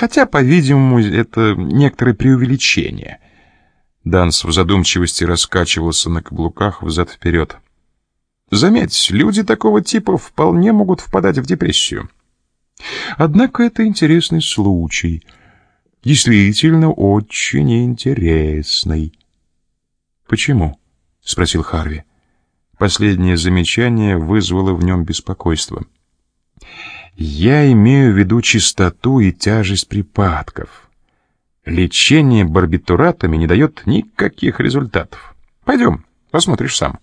Хотя, по-видимому, это некоторое преувеличение. Данс в задумчивости раскачивался на каблуках взад-вперед. Заметь, люди такого типа вполне могут впадать в депрессию. Однако это интересный случай. Действительно очень интересный. «Почему?» — спросил Харви. Последнее замечание вызвало в нем беспокойство. «Я имею в виду чистоту и тяжесть припадков. Лечение барбитуратами не дает никаких результатов. Пойдем, посмотришь сам».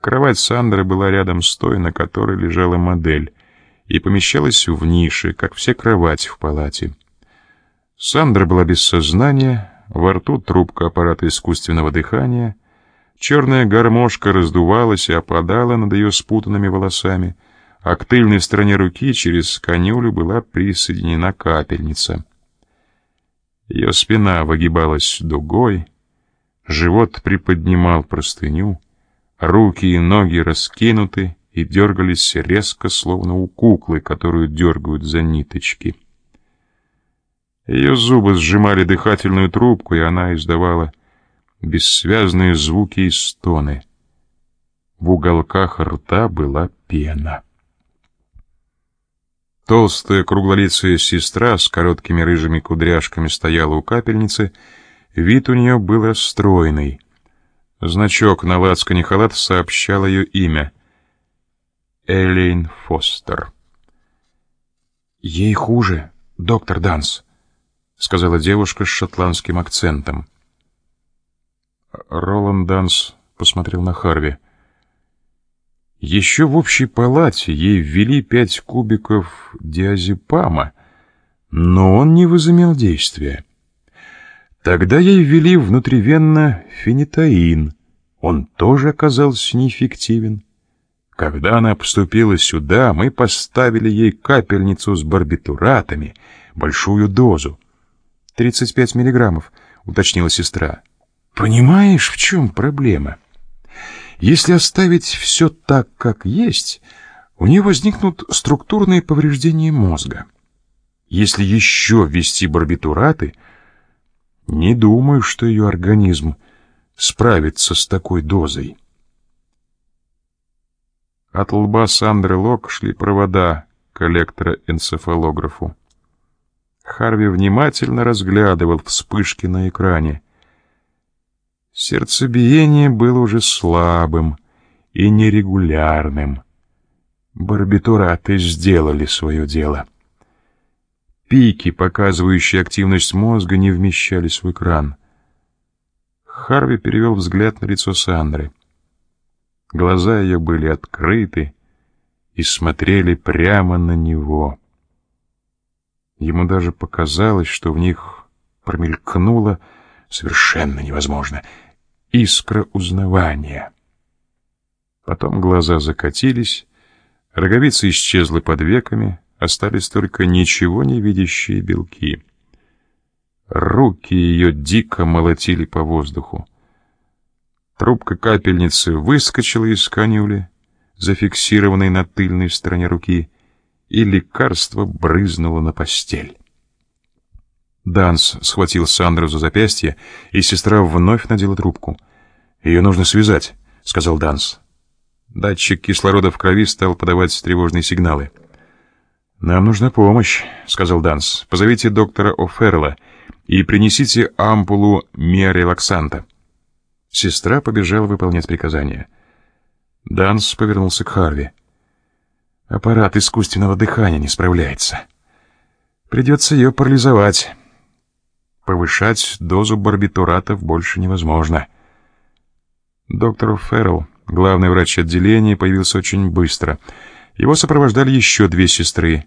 Кровать Сандры была рядом с той, на которой лежала модель, и помещалась в нише, как все кровати в палате. Сандра была без сознания, во рту трубка аппарата искусственного дыхания — Черная гармошка раздувалась и опадала над ее спутанными волосами, а к тыльной стороне руки через конюлю была присоединена капельница. Ее спина выгибалась дугой, живот приподнимал простыню, руки и ноги раскинуты и дергались резко, словно у куклы, которую дергают за ниточки. Ее зубы сжимали дыхательную трубку, и она издавала бессвязные звуки и стоны. В уголках рта была пена. Толстая круглолицая сестра с короткими рыжими кудряшками стояла у капельницы, вид у нее был расстроенный. Значок на лацкане халат сообщал ее имя. Элейн Фостер. «Ей хуже, доктор Данс», — сказала девушка с шотландским акцентом. Роланд Данс посмотрел на Харви. Еще в общей палате ей ввели пять кубиков диазепама, но он не возымел действия. Тогда ей ввели внутривенно фенитаин. Он тоже оказался неэффективен. Когда она поступила сюда, мы поставили ей капельницу с барбитуратами, большую дозу. «Тридцать пять миллиграммов», — уточнила сестра. Понимаешь, в чем проблема? Если оставить все так, как есть, у нее возникнут структурные повреждения мозга. Если еще ввести барбитураты, не думаю, что ее организм справится с такой дозой. От лба Сандры Лок шли провода коллектора энцефалографу. Харви внимательно разглядывал вспышки на экране. Сердцебиение было уже слабым и нерегулярным. Барбитураты сделали свое дело. Пики, показывающие активность мозга, не вмещались в экран. Харви перевел взгляд на лицо Сандры. Глаза ее были открыты и смотрели прямо на него. Ему даже показалось, что в них промелькнуло совершенно невозможно — искра узнавания. Потом глаза закатились, роговицы исчезли под веками, остались только ничего не видящие белки. Руки ее дико молотили по воздуху. Трубка капельницы выскочила из канюли, зафиксированной на тыльной стороне руки, и лекарство брызнуло на постель. Данс схватил Сандру за запястье, и сестра вновь надела трубку. «Ее нужно связать», — сказал Данс. Датчик кислорода в крови стал подавать тревожные сигналы. «Нам нужна помощь», — сказал Данс. «Позовите доктора О'Феррелла и принесите ампулу миорелаксанта». Сестра побежала выполнять приказание. Данс повернулся к Харви. «Аппарат искусственного дыхания не справляется. Придется ее парализовать». Повышать дозу барбитуратов больше невозможно. Доктор Феррелл, главный врач отделения, появился очень быстро. Его сопровождали еще две сестры.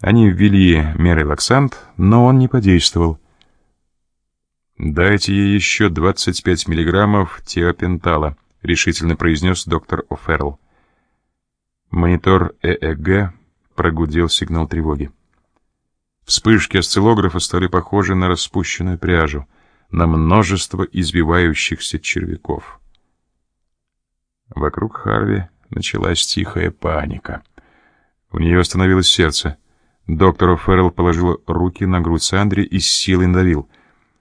Они ввели мерилаксант, но он не подействовал. «Дайте ей еще 25 миллиграммов теопентала», — решительно произнес доктор О'Феррелл. Монитор ЭЭГ прогудел сигнал тревоги. Вспышки осциллографа стали похожи на распущенную пряжу, на множество избивающихся червяков. Вокруг Харви началась тихая паника. У нее остановилось сердце. Доктор Феррелл положил руки на грудь Сандре и с силой надавил.